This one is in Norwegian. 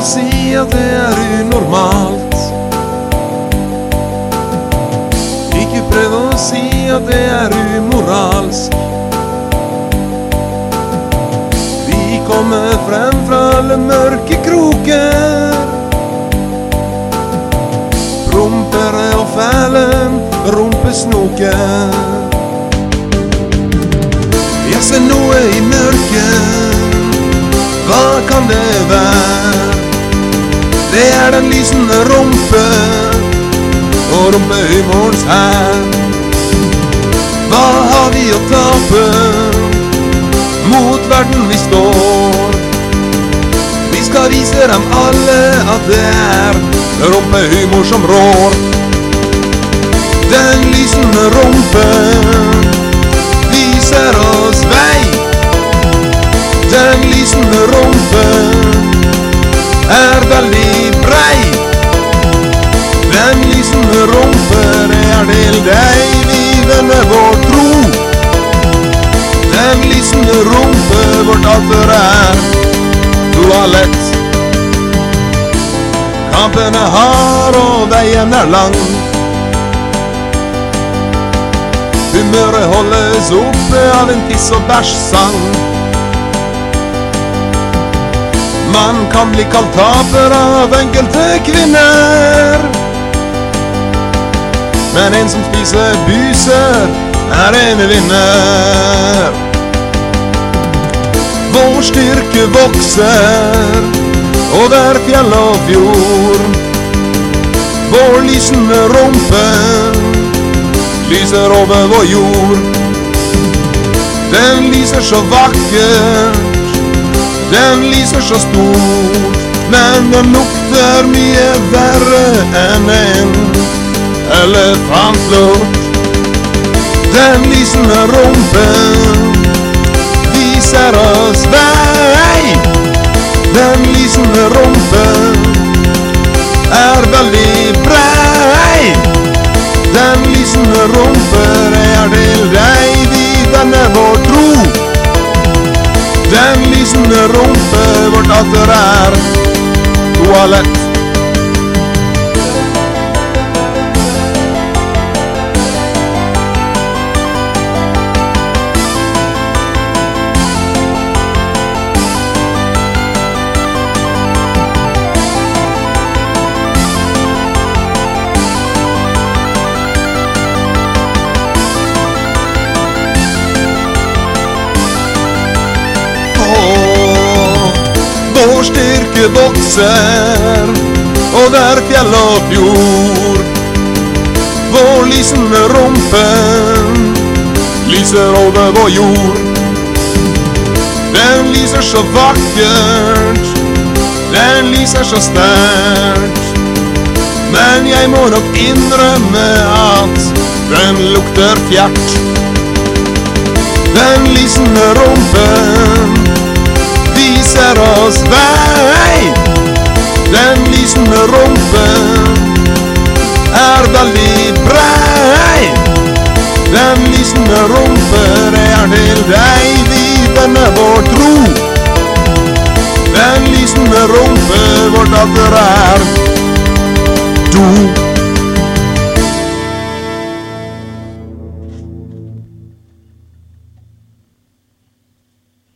at det er unormalt. Ikke prøv å si at det er umoralsk. Vi kommer frem fra alle mørke kroker. Rumpere og fæle rumpesnoker. Jeg ser noe i mørket. Hva kan det være? Er den lysende rumpe og rumpehumorens hær. Hva har vi å tape? Mot verden vi står. Vi skal vise dem alle at det er rumpehumor som rår. Den lysende rumpen viser oss Den rumper er til deg, vi venner vår tro. Den lysende rumpe, vårt alter er toalett. Kampen er hard og veien er lang. Humøret holdes oppe av en tiss- og bæsj-sang. Man kan bli kalt taper av enkelte kvinner. Men en som spiser buser, er en vinner. Vår styrke vokser over fjell og fjord. Vår lysende rumpe lyser over vår jord. Den lyser så vakkert, den lyser så stort. Men den lukter mye verre enn en elefantlort. Den lysende rumpen viser oss vei. Den lysende rumpen er veldig brei. Den lysende rumpen er til deg, vi venner vår tro. Den lysende rumpe, vårt atter er toalett. Styrke vokser og der fjell og fjord. Vår lysende rumpe lyser over vår jord. Den lyser så vakkert, den lyser så sterkt. Men jeg må nok innrømme at den lukter fjert. Den lysende rumpen viser oss vei. Den lysende rumpen er veldig brei. Den lysende rumpen er til deg, vi vender vår tro. Den lysende rumpe, vårt alter er